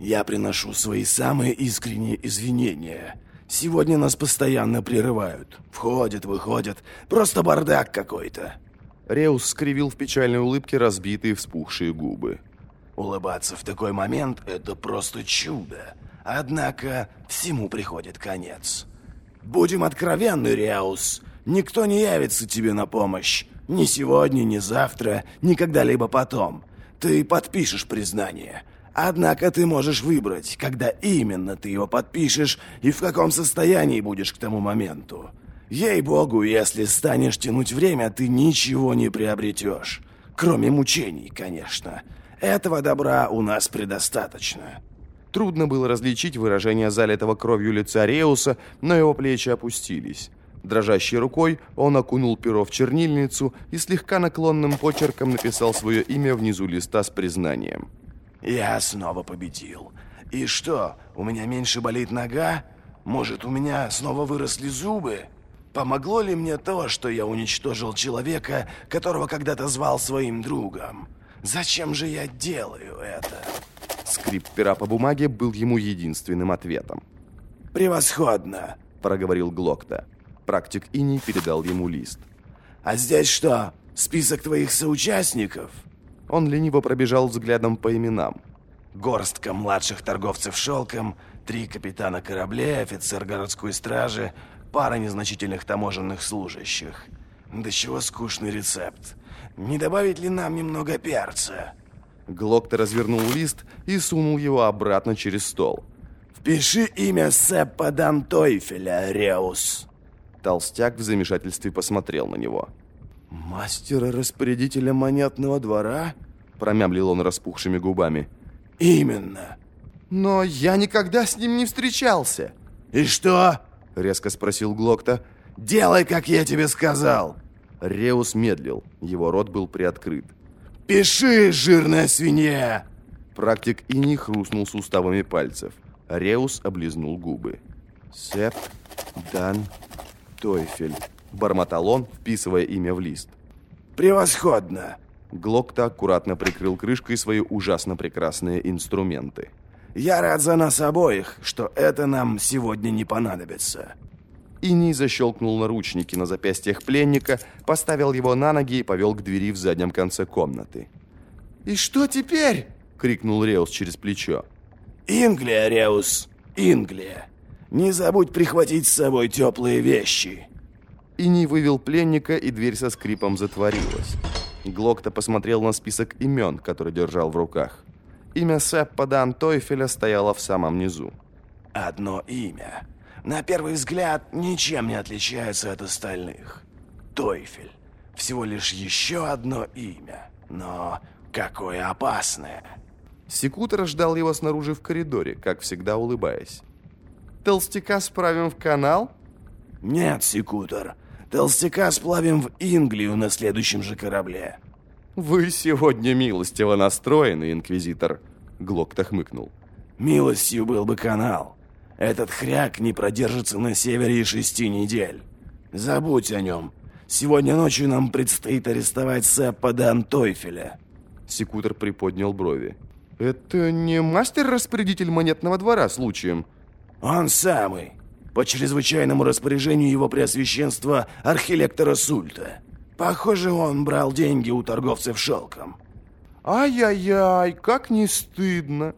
Я приношу свои самые искренние извинения. Сегодня нас постоянно прерывают. Входят, выходят. Просто бардак какой-то. Реус скривил в печальной улыбке разбитые вспухшие губы. Улыбаться в такой момент – это просто чудо. Однако всему приходит конец. Будем откровенны, Реус. Никто не явится тебе на помощь. Ни сегодня, ни завтра, ни когда-либо потом. Ты подпишешь признание. Однако ты можешь выбрать, когда именно ты его подпишешь и в каком состоянии будешь к тому моменту. Ей-богу, если станешь тянуть время, ты ничего не приобретешь. Кроме мучений, конечно. Этого добра у нас предостаточно. Трудно было различить выражение залитого кровью лица Реуса, но его плечи опустились. Дрожащей рукой он окунул перо в чернильницу и слегка наклонным почерком написал свое имя внизу листа с признанием. «Я снова победил. И что, у меня меньше болит нога? Может, у меня снова выросли зубы? Помогло ли мне то, что я уничтожил человека, которого когда-то звал своим другом? Зачем же я делаю это?» Скрип пера по бумаге был ему единственным ответом. «Превосходно!» – проговорил Глокта. Практик Ини передал ему лист. «А здесь что, список твоих соучастников?» Он лениво пробежал взглядом по именам. «Горстка младших торговцев шелком, три капитана кораблей, офицер городской стражи, пара незначительных таможенных служащих. Да чего скучный рецепт. Не добавить ли нам немного перца?» Глокта развернул лист и сунул его обратно через стол. «Впиши имя Сеппа Дантойфеля, Реус». Толстяк в замешательстве посмотрел на него. «Мастера-распорядителя монетного двора?» Промямлил он распухшими губами. «Именно». «Но я никогда с ним не встречался». «И что?» Резко спросил Глокта. «Делай, как я тебе сказал». Реус медлил. Его рот был приоткрыт. «Пиши, жирная свинья!» Практик и не хрустнул суставами пальцев. Реус облизнул губы. «Сеп, Дан, Тойфель», — бормотал он, вписывая имя в лист. «Превосходно!» Глокта аккуратно прикрыл крышкой свои ужасно прекрасные инструменты. «Я рад за нас обоих, что это нам сегодня не понадобится». Иний защелкнул наручники на запястьях пленника, поставил его на ноги и повел к двери в заднем конце комнаты. «И что теперь?» — крикнул Реус через плечо. «Инглия, Реус, Инглия. Не забудь прихватить с собой теплые вещи». Иний вывел пленника, и дверь со скрипом затворилась. Глокта посмотрел на список имен, который держал в руках. Имя Сеппа Дан Тойфеля стояло в самом низу. «Одно имя. На первый взгляд ничем не отличается от остальных. Тойфель. Всего лишь еще одно имя. Но какое опасное!» Секутор ждал его снаружи в коридоре, как всегда улыбаясь. «Толстяка справим в канал?» «Нет, Секутор. Толстяка сплавим в Инглию на следующем же корабле». «Вы сегодня милостиво настроены, Инквизитор», — Глокта хмыкнул. «Милостью был бы канал. Этот хряк не продержится на севере и шести недель. Забудь о нем. Сегодня ночью нам предстоит арестовать Сеппа де Антойфеля». Секутор приподнял брови. «Это не мастер-распорядитель монетного двора случаем?» «Он самый. По чрезвычайному распоряжению его преосвященства архилектора Сульта. Похоже, он брал деньги у торговцев шелком». «Ай-яй-яй, как не стыдно!»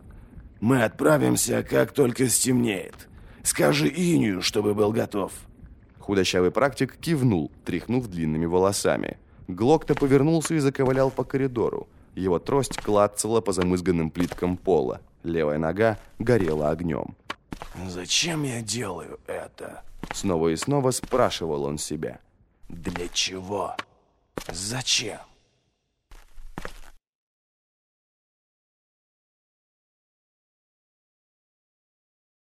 «Мы отправимся, как только стемнеет. Скажи Инию, чтобы был готов». Худощавый практик кивнул, тряхнув длинными волосами. Глокта повернулся и заковылял по коридору. Его трость клацала по замызганным плиткам пола. Левая нога горела огнем. «Зачем я делаю это?» Снова и снова спрашивал он себя. «Для чего? Зачем?»